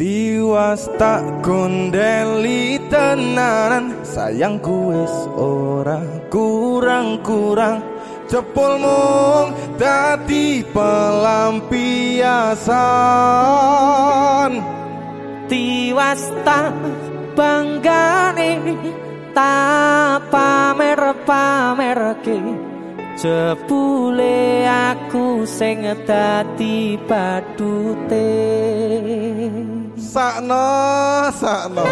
Tiwas tak kondeli tenanan. Sayangku wis ora kurang-kurang. Cepul mung dadi pelampiasan. Tiwas tak banggane tak pamer-pamerke. Jebule aku sing dadi badute Sakno, sakno.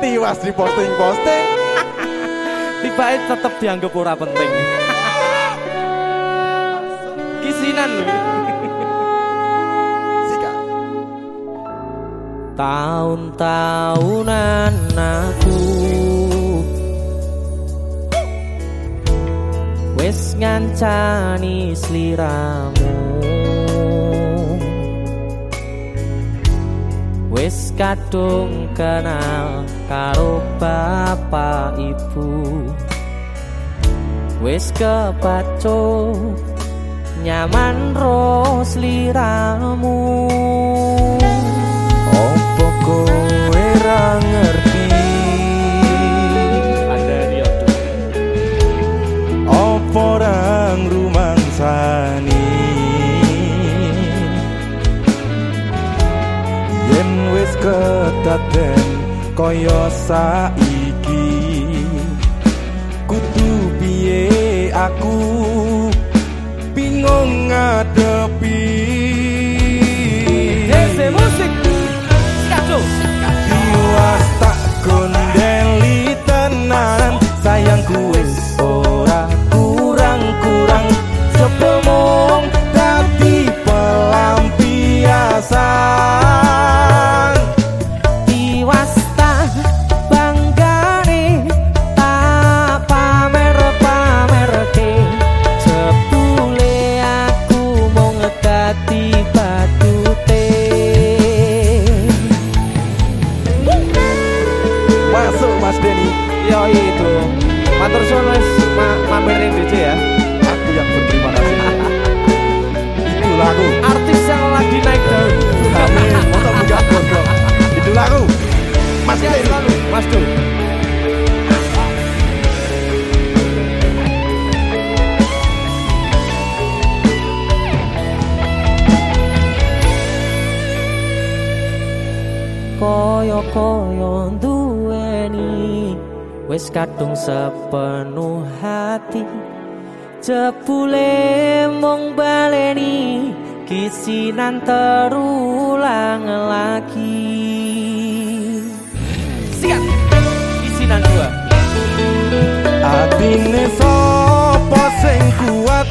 Tiwas di posting-posting. Tibae tetep dianggap ora penting. Kisinan lho. Sika Tahun-tahunan aku. Wis ngancani sliramu Wis kadung kenal karo bapak ibu. Wis kepaco nyaman ro sliramu kedaden kaya saiki. Kudu piye aku Masuk Mas Denny. Yo itu. Matur suwun wis ma mampir ning DJ ya. Aku yang berterima kasih. Itu lagu Artis yang lagi naik daun. Amin. Untuk buka gondrong. Itu lagu Mas Sehat Denny. Mas Koyo-koyo duweni Wis kadung sepenuh hati Jebule mung baleni Kisinan terulang lagi. Siap Kisinan dua. Atine sapa sing kuat?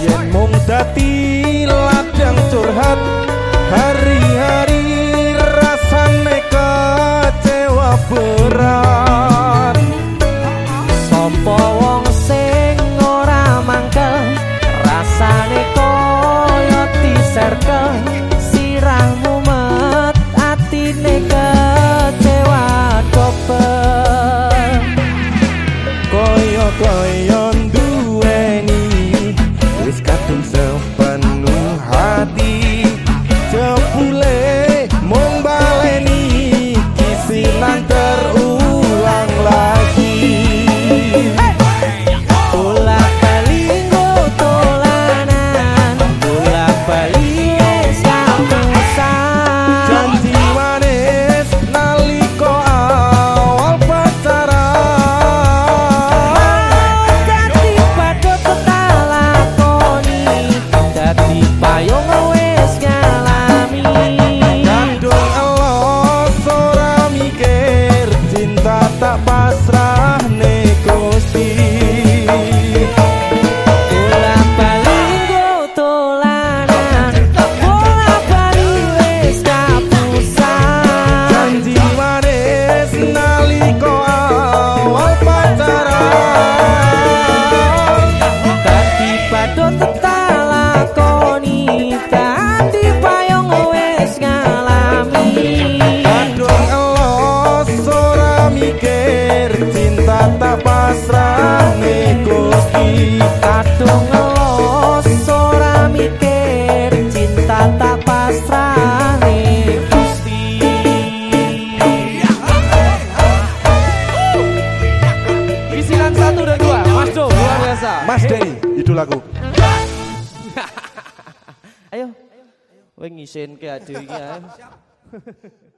Yen mung dadi ladang curhat hari-hari rasane kecewa berat pode. Itu luar biasa. Mas Denny, itu lagu. ayo. Ayo. Wengisin ke adiknya. Siap.